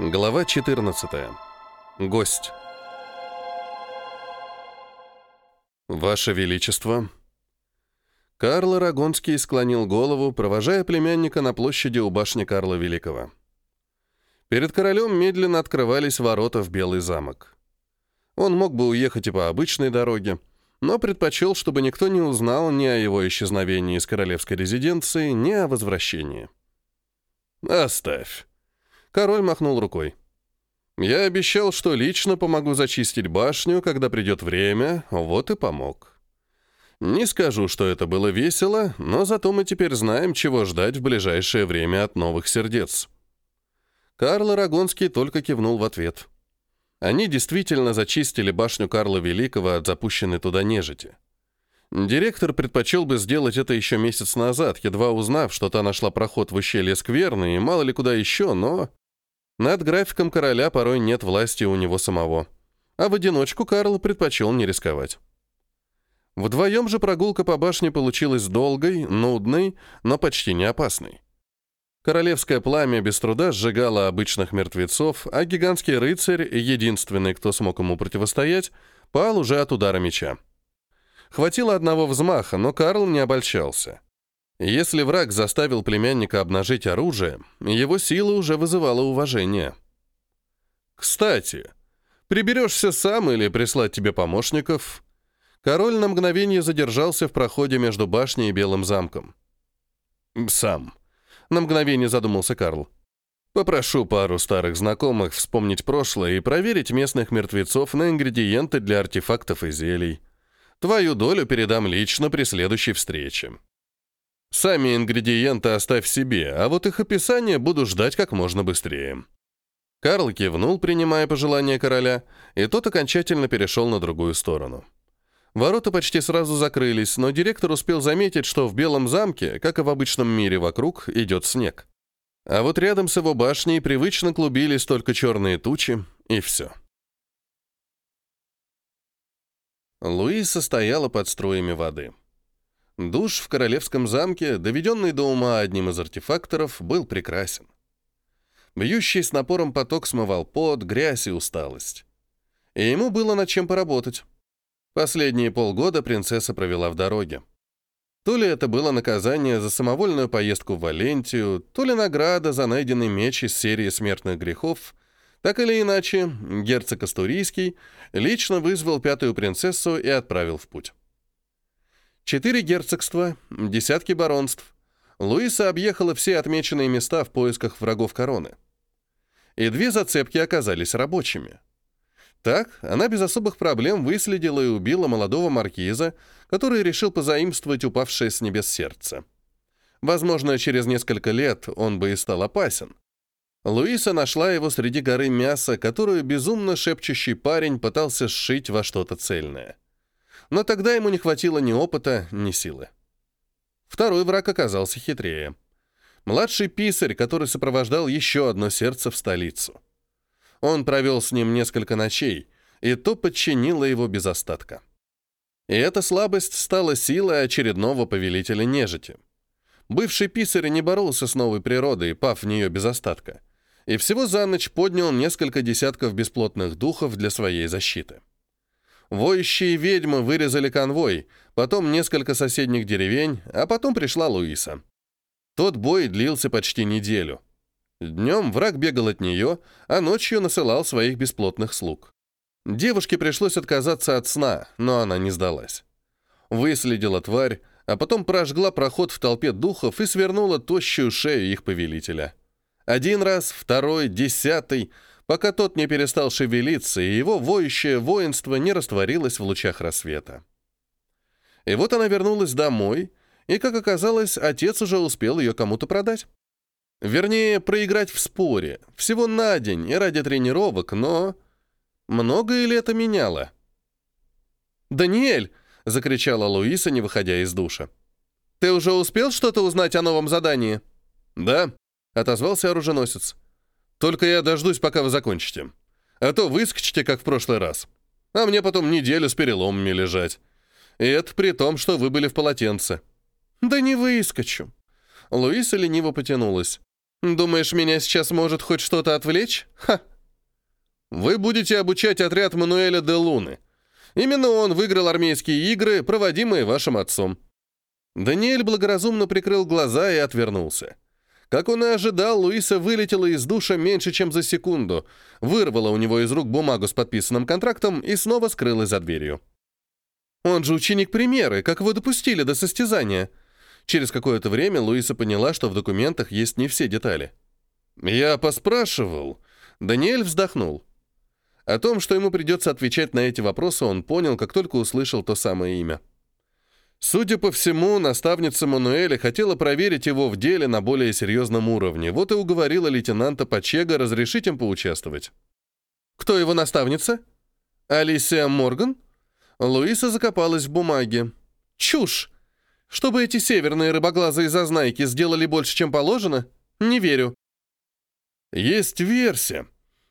Глава 14. Гость. Ваше Величество. Карл Арагонский склонил голову, провожая племянника на площади у башни Карла Великого. Перед королем медленно открывались ворота в Белый замок. Он мог бы уехать и по обычной дороге, но предпочел, чтобы никто не узнал ни о его исчезновении из королевской резиденции, ни о возвращении. «Оставь», Король махнул рукой. «Я обещал, что лично помогу зачистить башню, когда придет время, вот и помог. Не скажу, что это было весело, но зато мы теперь знаем, чего ждать в ближайшее время от новых сердец». Карл Арагонский только кивнул в ответ. Они действительно зачистили башню Карла Великого от запущенной туда нежити. Директор предпочел бы сделать это еще месяц назад, едва узнав, что та нашла проход в ущелье Скверны и мало ли куда еще, но... Над графиком короля порой нет власти у него самого. А в одиночку Карл предпочел не рисковать. Вдвоем же прогулка по башне получилась долгой, нудной, но почти не опасной. Королевское пламя без труда сжигало обычных мертвецов, а гигантский рыцарь, единственный, кто смог ему противостоять, пал уже от удара меча. Хватило одного взмаха, но Карл не обольщался. Если враг заставил племянника обнажить оружие, его сила уже вызывала уважение. «Кстати, приберешься сам или прислать тебе помощников?» Король на мгновение задержался в проходе между башней и Белым замком. «Сам», — на мгновение задумался Карл. «Попрошу пару старых знакомых вспомнить прошлое и проверить местных мертвецов на ингредиенты для артефактов и зелий. Твою долю передам лично при следующей встрече». Сами ингредиенты оставь себе, а вот их описание буду ждать как можно быстрее». Карл кивнул, принимая пожелание короля, и тот окончательно перешел на другую сторону. Ворота почти сразу закрылись, но директор успел заметить, что в Белом замке, как и в обычном мире вокруг, идет снег. А вот рядом с его башней привычно клубились только черные тучи, и все. Луиза стояла под струями воды. Душ в королевском замке, доведенный до ума одним из артефакторов, был прекрасен. Бьющий с напором поток смывал пот, грязь и усталость. И ему было над чем поработать. Последние полгода принцесса провела в дороге. То ли это было наказание за самовольную поездку в Валентию, то ли награда за найденный меч из серии смертных грехов, так или иначе, герцог Астурийский лично вызвал пятую принцессу и отправил в путь. Четыре герцогства, десятки баронств. Луиса объехала все отмеченные места в поисках врагов короны. И две зацепки оказались рабочими. Так, она без особых проблем выследила и убила молодого маркиза, который решил позаимствовать упавшее с небес сердце. Возможно, через несколько лет он бы и стал опасен. Луиса нашла его среди горы мяса, которую безумно шепчущий парень пытался сшить во что-то цельное но тогда ему не хватило ни опыта, ни силы. Второй враг оказался хитрее. Младший писарь, который сопровождал еще одно сердце в столицу. Он провел с ним несколько ночей, и то подчинило его без остатка. И эта слабость стала силой очередного повелителя нежити. Бывший писарь не боролся с новой природой, пав в нее без остатка, и всего за ночь поднял несколько десятков бесплотных духов для своей защиты. Воющие ведьмы вырезали конвой, потом несколько соседних деревень, а потом пришла Луиса. Тот бой длился почти неделю. Днем враг бегал от нее, а ночью насылал своих бесплотных слуг. Девушке пришлось отказаться от сна, но она не сдалась. Выследила тварь, а потом прожгла проход в толпе духов и свернула тощую шею их повелителя. Один раз, второй, десятый — пока тот не перестал шевелиться, и его воющее воинство не растворилось в лучах рассвета. И вот она вернулась домой, и, как оказалось, отец уже успел ее кому-то продать. Вернее, проиграть в споре, всего на день и ради тренировок, но... Многое ли это меняло? «Даниэль!» — закричала Луиса, не выходя из душа. «Ты уже успел что-то узнать о новом задании?» «Да», — отозвался оруженосец. Только я дождусь, пока вы закончите. А то выскочите, как в прошлый раз. А мне потом неделю с переломами лежать. И это при том, что вы были в полотенце». «Да не выскочу». Луиса лениво потянулась. Думаешь, меня сейчас может хоть что-то отвлечь? Ха! Вы будете обучать отряд Мануэля де Луны. Именно он выиграл армейские игры, проводимые вашим отцом. Даниэль благоразумно прикрыл глаза и отвернулся. Как он и ожидал, Луиса вылетела из душа меньше, чем за секунду, вырвала у него из рук бумагу с подписанным контрактом и снова скрылась за дверью. «Он же ученик примеры, как его допустили до состязания?» Через какое-то время Луиса поняла, что в документах есть не все детали. «Я поспрашивал». Даниэль вздохнул. О том, что ему придется отвечать на эти вопросы, он понял, как только услышал то самое имя. Судя по всему, наставница Мануэля хотела проверить его в деле на более серьезном уровне, вот и уговорила лейтенанта Пачега разрешить им поучаствовать. «Кто его наставница?» «Алисия Морган?» Луиса закопалась в бумаге. «Чушь! Чтобы эти северные рыбоглазые зазнайки сделали больше, чем положено? Не верю». «Есть версия».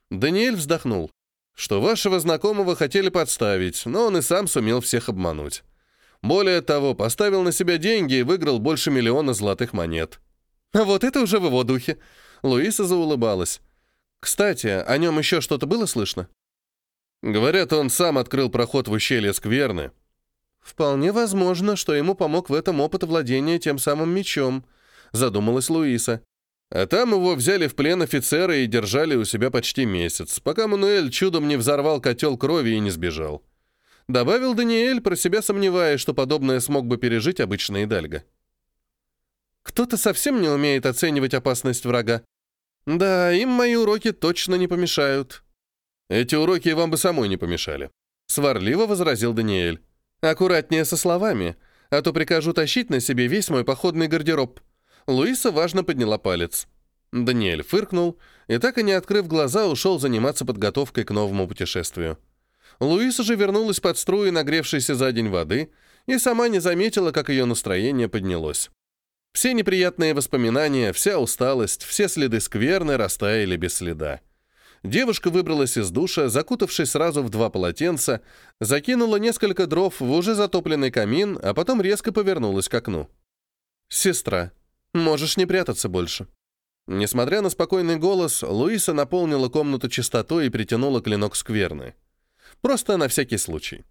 Даниэль вздохнул, что вашего знакомого хотели подставить, но он и сам сумел всех обмануть. Более того, поставил на себя деньги и выиграл больше миллиона золотых монет. А вот это уже в его духе. Луиса заулыбалась. Кстати, о нем еще что-то было слышно? Говорят, он сам открыл проход в ущелье Скверны. Вполне возможно, что ему помог в этом опыт владения тем самым мечом, задумалась Луиса. А там его взяли в плен офицеры и держали у себя почти месяц, пока Мануэль чудом не взорвал котел крови и не сбежал. Добавил Даниэль, про себя сомневаясь, что подобное смог бы пережить обычный Идальго. Кто-то совсем не умеет оценивать опасность врага. Да, им мои уроки точно не помешают. Эти уроки вам бы самой не помешали. Сварливо возразил Даниэль. Аккуратнее со словами, а то прикажу тащить на себе весь мой походный гардероб. Луиса важно подняла палец. Даниэль фыркнул и, так и не открыв глаза, ушел заниматься подготовкой к новому путешествию. Луиса же вернулась под струи нагревшейся за день воды и сама не заметила, как ее настроение поднялось. Все неприятные воспоминания, вся усталость, все следы скверны растаяли без следа. Девушка выбралась из душа, закутавшись сразу в два полотенца, закинула несколько дров в уже затопленный камин, а потом резко повернулась к окну. «Сестра, можешь не прятаться больше». Несмотря на спокойный голос, Луиса наполнила комнату чистотой и притянула клинок скверны. Просто на всякий случай.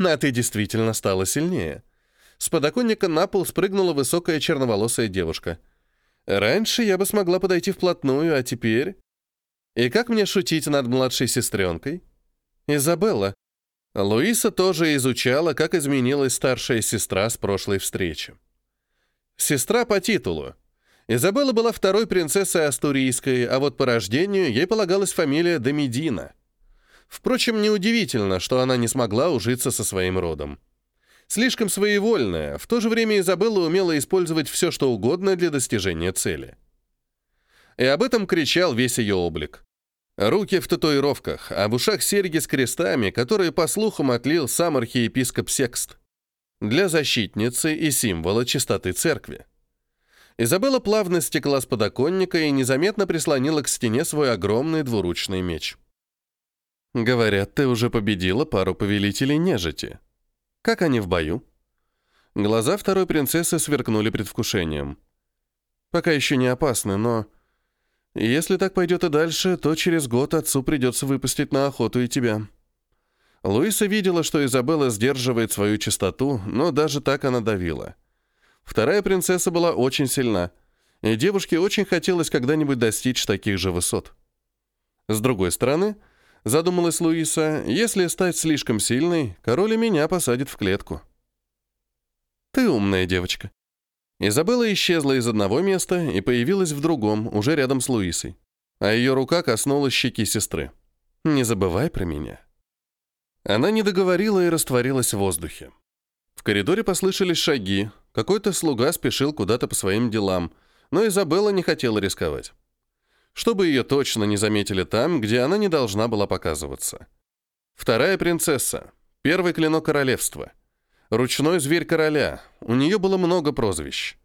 А ты действительно стала сильнее. С подоконника на пол спрыгнула высокая черноволосая девушка. Раньше я бы смогла подойти вплотную, а теперь... И как мне шутить над младшей сестренкой? Изабелла. Луиса тоже изучала, как изменилась старшая сестра с прошлой встречи. Сестра по титулу. Изабелла была второй принцессой Астурийской, а вот по рождению ей полагалась фамилия Домедина. Впрочем, неудивительно, что она не смогла ужиться со своим родом. Слишком своевольная, в то же время Изабелла умела использовать все, что угодно для достижения цели. И об этом кричал весь ее облик. Руки в татуировках, а в ушах серьги с крестами, которые, по слухам, отлил сам архиепископ Секст. Для защитницы и символа чистоты церкви. Изабелла плавно стекла с подоконника и незаметно прислонила к стене свой огромный двуручный меч. Говорят, ты уже победила пару повелителей нежити. Как они в бою? Глаза второй принцессы сверкнули предвкушением. Пока еще не опасны, но... Если так пойдет и дальше, то через год отцу придется выпустить на охоту и тебя. Луиса видела, что Изабелла сдерживает свою чистоту, но даже так она давила. Вторая принцесса была очень сильна, и девушке очень хотелось когда-нибудь достичь таких же высот. С другой стороны, Задумалась Луиса, если стать слишком сильной, король и меня посадит в клетку. Ты умная девочка. Изабелла исчезла из одного места и появилась в другом, уже рядом с Луисой. А ее рука коснулась щеки сестры. «Не забывай про меня». Она не договорила и растворилась в воздухе. В коридоре послышались шаги, какой-то слуга спешил куда-то по своим делам, но Изабелла не хотела рисковать чтобы ее точно не заметили там, где она не должна была показываться. Вторая принцесса, первый клинок королевства, ручной зверь короля, у нее было много прозвищ.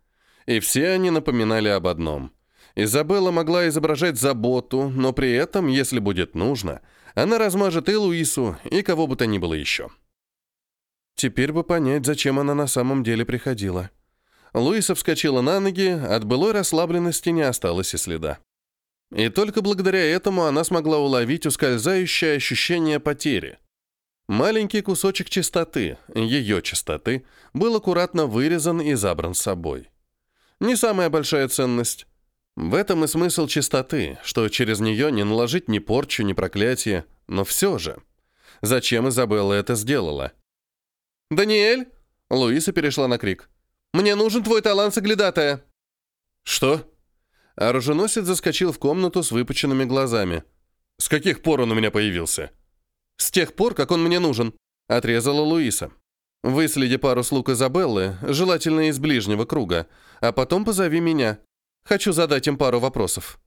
И все они напоминали об одном. Изабелла могла изображать заботу, но при этом, если будет нужно, она размажет и Луису, и кого бы то ни было еще. Теперь бы понять, зачем она на самом деле приходила. Луиса вскочила на ноги, от былой расслабленности не осталось и следа. И только благодаря этому она смогла уловить ускользающее ощущение потери. Маленький кусочек чистоты, ее чистоты, был аккуратно вырезан и забран с собой. Не самая большая ценность. В этом и смысл чистоты, что через нее не наложить ни порчу, ни проклятие, но все же. Зачем Изабелла это сделала? «Даниэль!» Луиса перешла на крик. «Мне нужен твой талант соглядатая!» «Что?» Оруженосец заскочил в комнату с выпученными глазами. «С каких пор он у меня появился?» «С тех пор, как он мне нужен», — отрезала Луиса. «Выследи пару слуг Изабеллы, желательно из ближнего круга, а потом позови меня. Хочу задать им пару вопросов».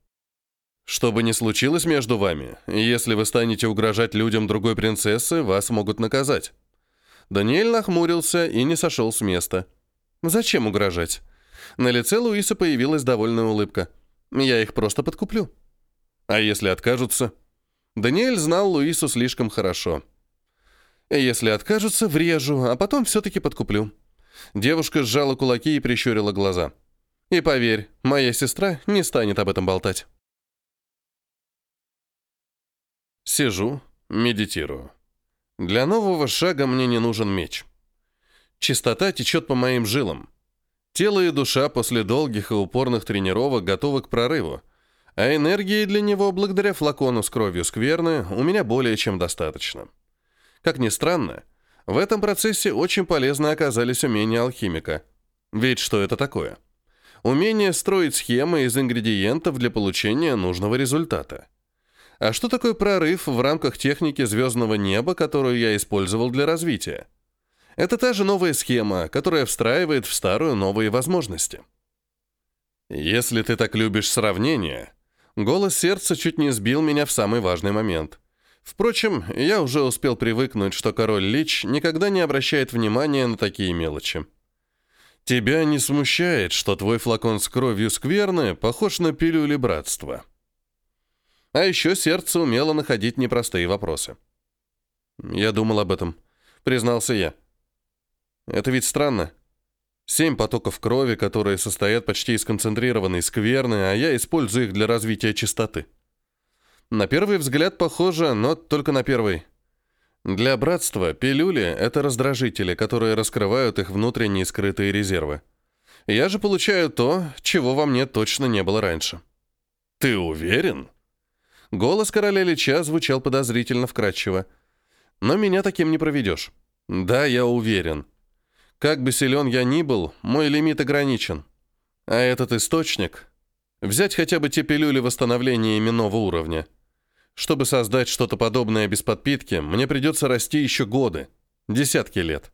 «Что бы ни случилось между вами, если вы станете угрожать людям другой принцессы, вас могут наказать». Даниэль нахмурился и не сошел с места. «Зачем угрожать?» На лице Луиса появилась довольная улыбка. «Я их просто подкуплю». «А если откажутся?» Даниэль знал Луису слишком хорошо. «Если откажутся, врежу, а потом все-таки подкуплю». Девушка сжала кулаки и прищурила глаза. «И поверь, моя сестра не станет об этом болтать». Сижу, медитирую. Для нового шага мне не нужен меч. Чистота течет по моим жилам. Тело и душа после долгих и упорных тренировок готовы к прорыву, а энергии для него, благодаря флакону с кровью скверны, у меня более чем достаточно. Как ни странно, в этом процессе очень полезно оказались умения алхимика. Ведь что это такое? Умение строить схемы из ингредиентов для получения нужного результата. А что такое прорыв в рамках техники звездного неба, которую я использовал для развития? Это та же новая схема, которая встраивает в старую новые возможности. Если ты так любишь сравнения, голос сердца чуть не сбил меня в самый важный момент. Впрочем, я уже успел привыкнуть, что король Лич никогда не обращает внимания на такие мелочи. Тебя не смущает, что твой флакон с кровью скверны похож на пилюли братства. А еще сердце умело находить непростые вопросы. Я думал об этом, признался я. Это ведь странно. Семь потоков крови, которые состоят почти из концентрированной скверны, а я использую их для развития чистоты. На первый взгляд похоже, но только на первый. Для братства пилюли — это раздражители, которые раскрывают их внутренние скрытые резервы. Я же получаю то, чего во мне точно не было раньше. «Ты уверен?» Голос короля Лича звучал подозрительно вкрадчиво. «Но меня таким не проведешь». «Да, я уверен. Как бы силен я ни был, мой лимит ограничен. А этот источник... Взять хотя бы те пилюли восстановления именного уровня. Чтобы создать что-то подобное без подпитки, мне придется расти еще годы, десятки лет.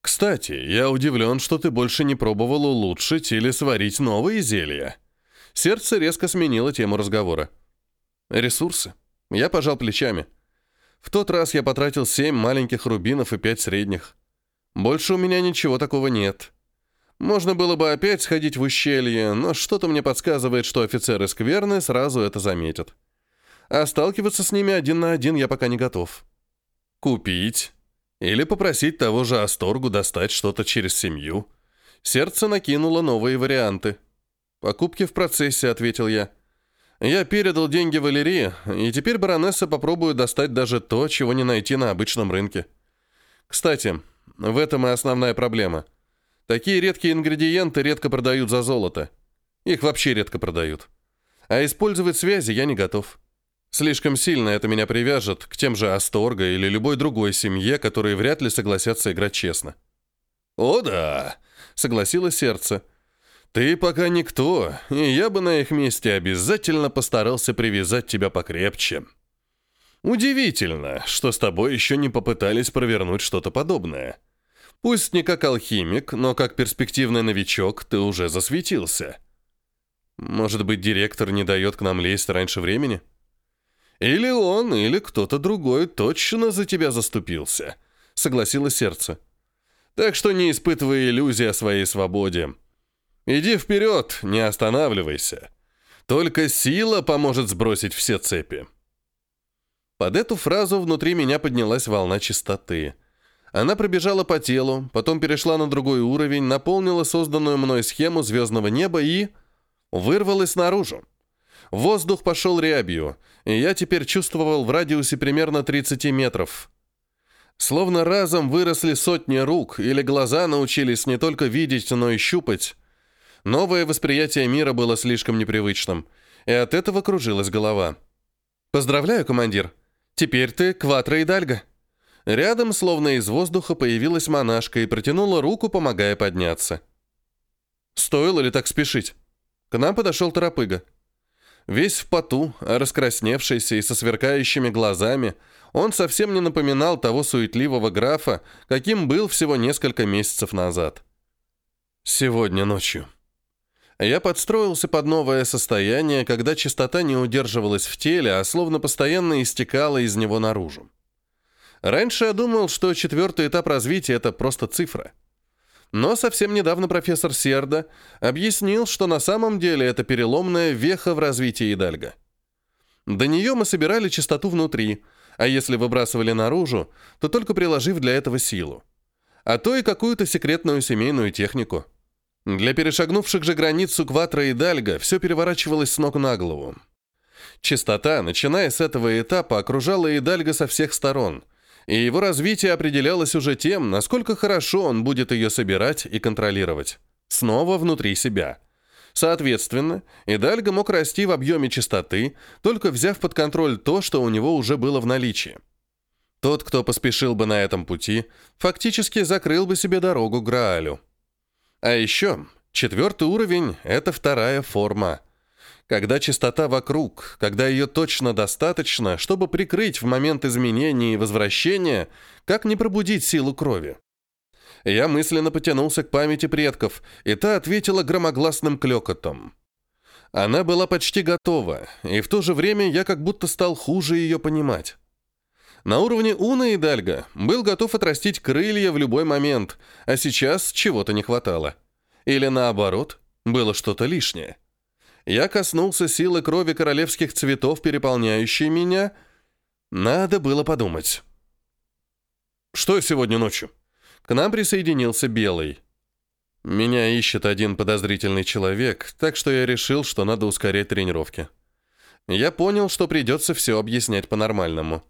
Кстати, я удивлен, что ты больше не пробовал улучшить или сварить новые зелья. Сердце резко сменило тему разговора. Ресурсы. Я пожал плечами. В тот раз я потратил семь маленьких рубинов и пять средних. Больше у меня ничего такого нет. Можно было бы опять сходить в ущелье, но что-то мне подсказывает, что офицеры скверны сразу это заметят. А сталкиваться с ними один на один я пока не готов. Купить? Или попросить того же Асторгу достать что-то через семью? Сердце накинуло новые варианты. «Покупки в процессе», — ответил я. «Я передал деньги Валерии, и теперь баронесса попробует достать даже то, чего не найти на обычном рынке. Кстати, в этом и основная проблема. Такие редкие ингредиенты редко продают за золото. Их вообще редко продают. А использовать связи я не готов. Слишком сильно это меня привяжет к тем же Асторга или любой другой семье, которые вряд ли согласятся играть честно. «О да!» — согласилось сердце. «Ты пока никто, и я бы на их месте обязательно постарался привязать тебя покрепче». «Удивительно, что с тобой еще не попытались провернуть что-то подобное». Пусть не как алхимик, но как перспективный новичок ты уже засветился. Может быть, директор не дает к нам лезть раньше времени? Или он, или кто-то другой точно за тебя заступился, согласилось сердце. Так что не испытывай иллюзий о своей свободе. Иди вперед, не останавливайся. Только сила поможет сбросить все цепи. Под эту фразу внутри меня поднялась волна чистоты — Она пробежала по телу, потом перешла на другой уровень, наполнила созданную мной схему звездного неба и... вырвалась наружу. Воздух пошел рябью, и я теперь чувствовал в радиусе примерно 30 метров. Словно разом выросли сотни рук, или глаза научились не только видеть, но и щупать. Новое восприятие мира было слишком непривычным, и от этого кружилась голова. «Поздравляю, командир! Теперь ты Кватро и Дальга!» Рядом, словно из воздуха, появилась монашка и протянула руку, помогая подняться. Стоило ли так спешить? К нам подошел торопыга. Весь в поту, раскрасневшийся и со сверкающими глазами, он совсем не напоминал того суетливого графа, каким был всего несколько месяцев назад. Сегодня ночью. Я подстроился под новое состояние, когда чистота не удерживалась в теле, а словно постоянно истекала из него наружу. Раньше я думал, что четвертый этап развития — это просто цифра. Но совсем недавно профессор Серда объяснил, что на самом деле это переломная веха в развитии Идальга. До нее мы собирали частоту внутри, а если выбрасывали наружу, то только приложив для этого силу. А то и какую-то секретную семейную технику. Для перешагнувших же границу Кватра и Дальга все переворачивалось с ног на голову. Частота, начиная с этого этапа, окружала Идальга со всех сторон, и его развитие определялось уже тем, насколько хорошо он будет ее собирать и контролировать. Снова внутри себя. Соответственно, Идальго мог расти в объеме частоты, только взяв под контроль то, что у него уже было в наличии. Тот, кто поспешил бы на этом пути, фактически закрыл бы себе дорогу Граалю. А еще, четвертый уровень — это вторая форма — когда частота вокруг, когда ее точно достаточно, чтобы прикрыть в момент изменения и возвращения, как не пробудить силу крови. Я мысленно потянулся к памяти предков, и та ответила громогласным клёкотом. Она была почти готова, и в то же время я как будто стал хуже ее понимать. На уровне Уна и Дальга был готов отрастить крылья в любой момент, а сейчас чего-то не хватало. Или наоборот, было что-то лишнее. Я коснулся силы крови королевских цветов, переполняющей меня. Надо было подумать. «Что сегодня ночью?» К нам присоединился Белый. Меня ищет один подозрительный человек, так что я решил, что надо ускорять тренировки. Я понял, что придется все объяснять по-нормальному.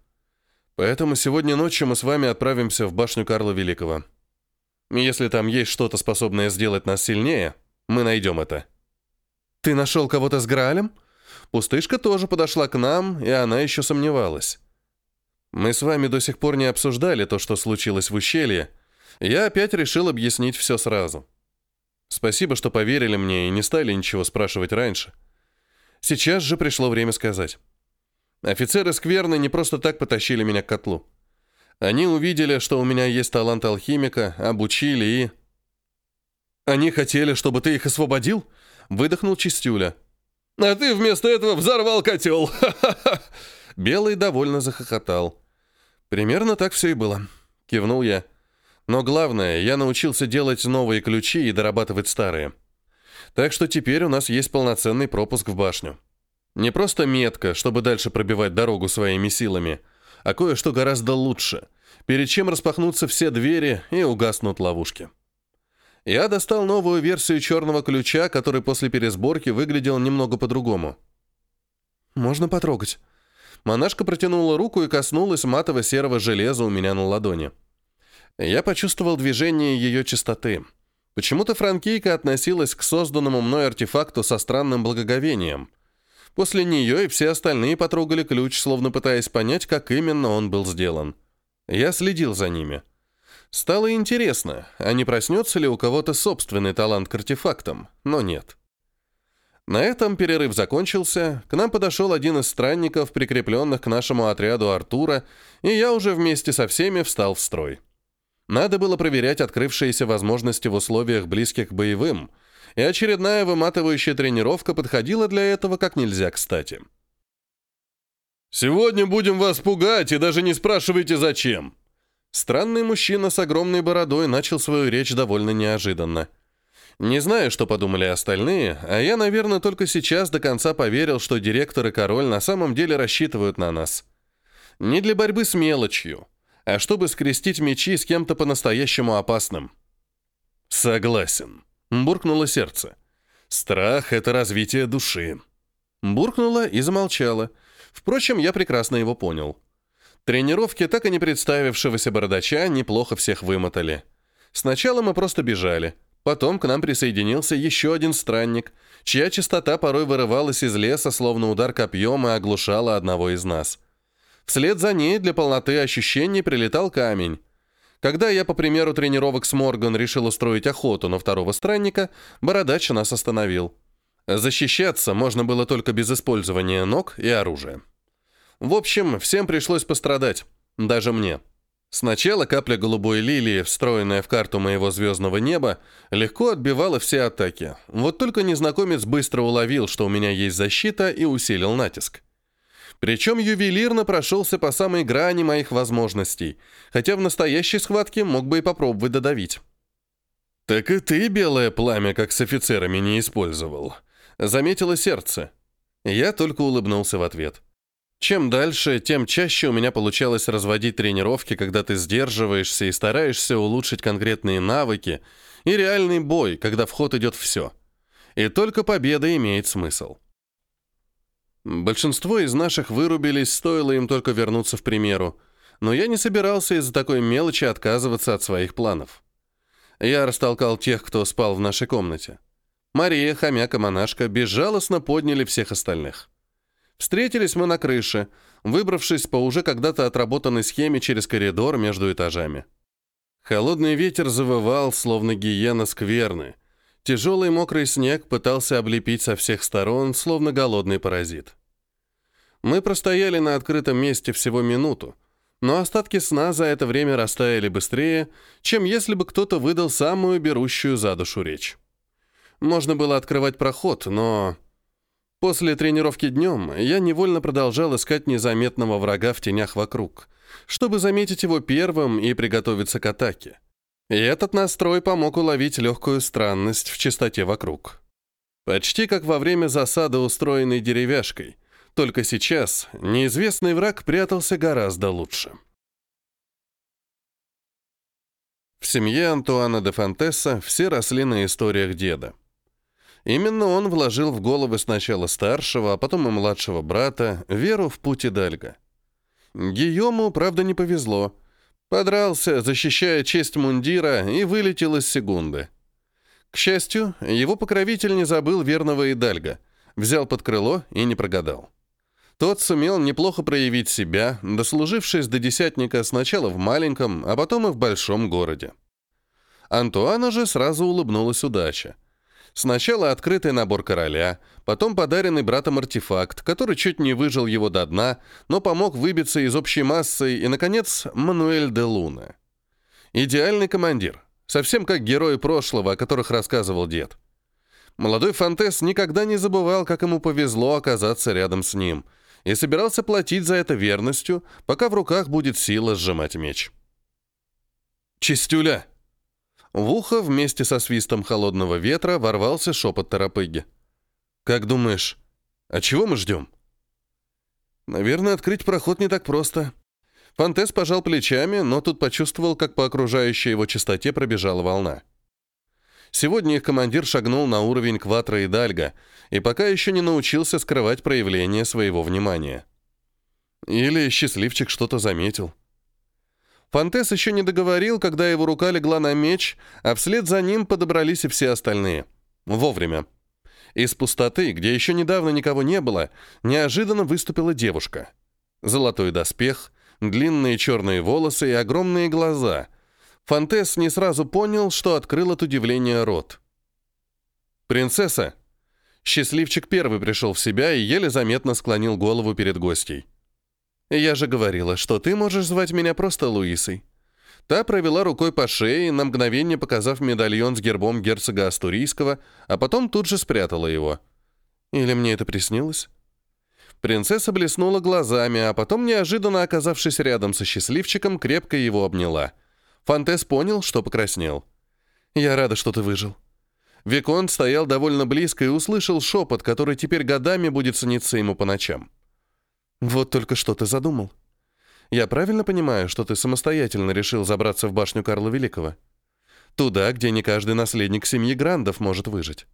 Поэтому сегодня ночью мы с вами отправимся в башню Карла Великого. Если там есть что-то, способное сделать нас сильнее, мы найдем это. «Ты нашел кого-то с Граалем?» Пустышка тоже подошла к нам, и она еще сомневалась. «Мы с вами до сих пор не обсуждали то, что случилось в ущелье. Я опять решил объяснить все сразу. Спасибо, что поверили мне и не стали ничего спрашивать раньше. Сейчас же пришло время сказать. Офицеры Скверны не просто так потащили меня к котлу. Они увидели, что у меня есть талант алхимика, обучили и... Они хотели, чтобы ты их освободил?» Выдохнул Чистюля. «А ты вместо этого взорвал котел!» Белый довольно захохотал. «Примерно так все и было», — кивнул я. «Но главное, я научился делать новые ключи и дорабатывать старые. Так что теперь у нас есть полноценный пропуск в башню. Не просто метка, чтобы дальше пробивать дорогу своими силами, а кое-что гораздо лучше, перед чем распахнутся все двери и угаснут ловушки». Я достал новую версию черного ключа, который после пересборки выглядел немного по-другому. «Можно потрогать». Монашка протянула руку и коснулась матово-серого железа у меня на ладони. Я почувствовал движение ее чистоты. Почему-то франкийка относилась к созданному мной артефакту со странным благоговением. После нее и все остальные потрогали ключ, словно пытаясь понять, как именно он был сделан. Я следил за ними. Стало интересно, а не проснется ли у кого-то собственный талант к артефактам, но нет. На этом перерыв закончился, к нам подошел один из странников, прикрепленных к нашему отряду Артура, и я уже вместе со всеми встал в строй. Надо было проверять открывшиеся возможности в условиях близких к боевым, и очередная выматывающая тренировка подходила для этого как нельзя кстати. «Сегодня будем вас пугать, и даже не спрашивайте, зачем», Странный мужчина с огромной бородой начал свою речь довольно неожиданно. Не знаю, что подумали остальные, а я, наверное, только сейчас до конца поверил, что директор и король на самом деле рассчитывают на нас. Не для борьбы с мелочью, а чтобы скрестить мечи с кем-то по-настоящему опасным. «Согласен», — буркнуло сердце. «Страх — это развитие души». Буркнула и замолчала. Впрочем, я прекрасно его понял. Тренировки, так и не представившегося бородача, неплохо всех вымотали. Сначала мы просто бежали. Потом к нам присоединился еще один странник, чья частота порой вырывалась из леса, словно удар копьем, и оглушала одного из нас. Вслед за ней для полноты ощущений прилетал камень. Когда я, по примеру тренировок с Морган, решил устроить охоту на второго странника, бородач нас остановил. Защищаться можно было только без использования ног и оружия. В общем, всем пришлось пострадать, даже мне. Сначала капля голубой лилии, встроенная в карту моего звездного неба, легко отбивала все атаки. Вот только незнакомец быстро уловил, что у меня есть защита, и усилил натиск. Причем ювелирно прошелся по самой грани моих возможностей, хотя в настоящей схватке мог бы и попробовать додавить. «Так и ты белое пламя, как с офицерами, не использовал», — заметило сердце. Я только улыбнулся в ответ. Чем дальше, тем чаще у меня получалось разводить тренировки, когда ты сдерживаешься и стараешься улучшить конкретные навыки, и реальный бой, когда в ход идет все. И только победа имеет смысл. Большинство из наших вырубились, стоило им только вернуться в примеру, но я не собирался из-за такой мелочи отказываться от своих планов. Я растолкал тех, кто спал в нашей комнате. Мария, хомяк и монашка безжалостно подняли всех остальных. Встретились мы на крыше, выбравшись по уже когда-то отработанной схеме через коридор между этажами. Холодный ветер завывал, словно гиена скверны. Тяжелый мокрый снег пытался облепить со всех сторон, словно голодный паразит. Мы простояли на открытом месте всего минуту, но остатки сна за это время растаяли быстрее, чем если бы кто-то выдал самую берущую за душу речь. Можно было открывать проход, но После тренировки днем я невольно продолжал искать незаметного врага в тенях вокруг, чтобы заметить его первым и приготовиться к атаке. И этот настрой помог уловить легкую странность в чистоте вокруг. Почти как во время засады, устроенной деревяшкой, только сейчас неизвестный враг прятался гораздо лучше. В семье Антуана де Фонтесса все росли на историях деда. Именно он вложил в головы сначала старшего, а потом и младшего брата веру в путь Идальга. Гийому, правда, не повезло. Подрался, защищая честь мундира, и вылетел из секунды. К счастью, его покровитель не забыл верного Идальга, взял под крыло и не прогадал. Тот сумел неплохо проявить себя, дослужившись до десятника сначала в маленьком, а потом и в большом городе. Антуана же сразу улыбнулась удача. Сначала открытый набор короля, потом подаренный братом артефакт, который чуть не выжил его до дна, но помог выбиться из общей массы, и, наконец, Мануэль де Луна. Идеальный командир, совсем как герои прошлого, о которых рассказывал дед. Молодой Фантес никогда не забывал, как ему повезло оказаться рядом с ним, и собирался платить за это верностью, пока в руках будет сила сжимать меч. «Чистюля!» В ухо вместе со свистом холодного ветра ворвался шепот торопыги. «Как думаешь, а чего мы ждем?» «Наверное, открыть проход не так просто». Фантес пожал плечами, но тут почувствовал, как по окружающей его частоте пробежала волна. Сегодня их командир шагнул на уровень Кватра и Дальга, и пока еще не научился скрывать проявление своего внимания. Или счастливчик что-то заметил. Фантес еще не договорил, когда его рука легла на меч, а вслед за ним подобрались и все остальные. Вовремя. Из пустоты, где еще недавно никого не было, неожиданно выступила девушка. Золотой доспех, длинные черные волосы и огромные глаза. Фантес не сразу понял, что открыл от удивления рот. «Принцесса!» Счастливчик первый пришел в себя и еле заметно склонил голову перед гостей. «Я же говорила, что ты можешь звать меня просто Луисой». Та провела рукой по шее, на мгновение показав медальон с гербом герцога Астурийского, а потом тут же спрятала его. Или мне это приснилось? Принцесса блеснула глазами, а потом, неожиданно оказавшись рядом со счастливчиком, крепко его обняла. Фантес понял, что покраснел. «Я рада, что ты выжил». Виконт стоял довольно близко и услышал шепот, который теперь годами будет сниться ему по ночам. Вот только что ты задумал. Я правильно понимаю, что ты самостоятельно решил забраться в башню Карла Великого? Туда, где не каждый наследник семьи Грандов может выжить.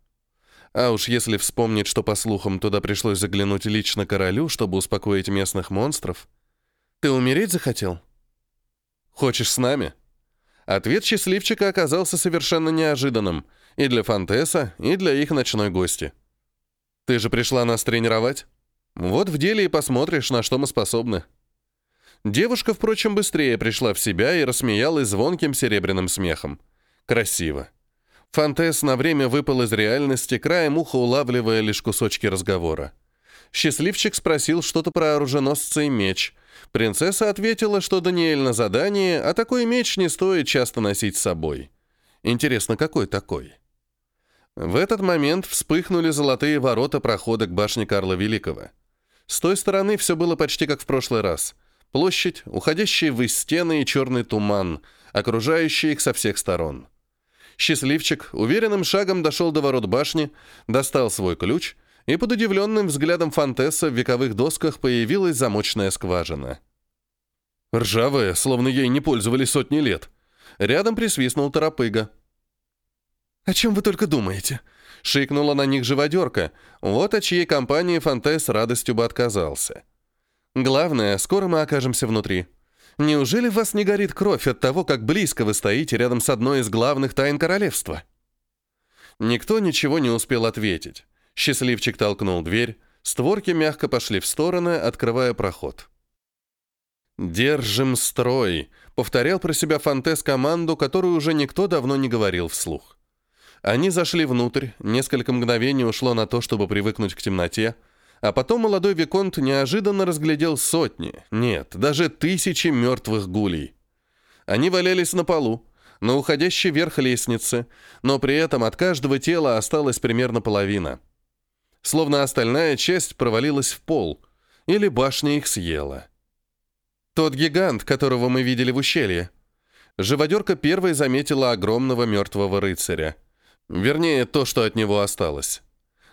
А уж если вспомнить, что, по слухам, туда пришлось заглянуть лично королю, чтобы успокоить местных монстров. Ты умереть захотел? Хочешь с нами? Ответ счастливчика оказался совершенно неожиданным и для Фантеса, и для их ночной гости. Ты же пришла нас тренировать? Вот в деле и посмотришь, на что мы способны. Девушка, впрочем, быстрее пришла в себя и рассмеялась звонким серебряным смехом. Красиво. Фантес на время выпал из реальности, краем уха улавливая лишь кусочки разговора. Счастливчик спросил что-то про оруженосца и меч. Принцесса ответила, что Даниэль на задании, а такой меч не стоит часто носить с собой. Интересно, какой такой? В этот момент вспыхнули золотые ворота прохода к башне Карла Великого. С той стороны все было почти как в прошлый раз. Площадь, уходящие в стены и черный туман, окружающий их со всех сторон. Счастливчик уверенным шагом дошел до ворот башни, достал свой ключ, и под удивленным взглядом Фантесса в вековых досках появилась замочная скважина. Ржавая, словно ей не пользовались сотни лет. Рядом присвистнул торопыга. «О чем вы только думаете?» — шикнула на них живодерка. Вот о чьей компании Фантесс радостью бы отказался. «Главное, скоро мы окажемся внутри». Неужели в вас не горит кровь от того, как близко вы стоите рядом с одной из главных тайн королевства? Никто ничего не успел ответить. Счастливчик толкнул дверь, створки мягко пошли в стороны, открывая проход. «Держим строй», — повторял про себя Фантес команду, которую уже никто давно не говорил вслух. Они зашли внутрь, несколько мгновений ушло на то, чтобы привыкнуть к темноте, а потом молодой Виконт неожиданно разглядел сотни, нет, даже тысячи мертвых гулей. Они валялись на полу, на уходящей вверх лестнице, но при этом от каждого тела осталась примерно половина. Словно остальная часть провалилась в пол, или башня их съела. Тот гигант, которого мы видели в ущелье. Живодерка первой заметила огромного мертвого рыцаря. Вернее, то, что от него осталось.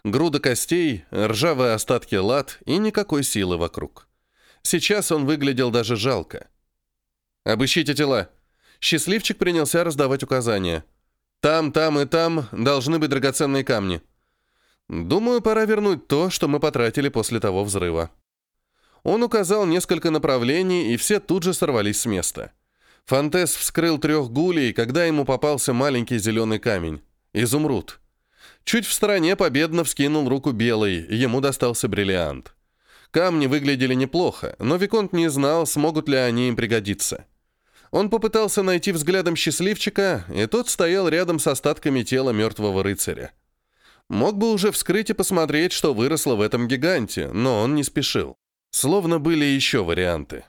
Груда костей, ржавые остатки лад и никакой силы вокруг. Сейчас он выглядел даже жалко. «Обыщите тела». Счастливчик принялся раздавать указания. «Там, там и там должны быть драгоценные камни. Думаю, пора вернуть то, что мы потратили после того взрыва». Он указал несколько направлений, и все тут же сорвались с места. Фантес вскрыл трех гулей, когда ему попался маленький зеленый камень. Изумруд. Чуть в стороне победно вскинул руку белый, ему достался бриллиант. Камни выглядели неплохо, но Виконт не знал, смогут ли они им пригодиться. Он попытался найти взглядом счастливчика, и тот стоял рядом с остатками тела мертвого рыцаря. Мог бы уже вскрыть и посмотреть, что выросло в этом гиганте, но он не спешил. Словно были еще варианты.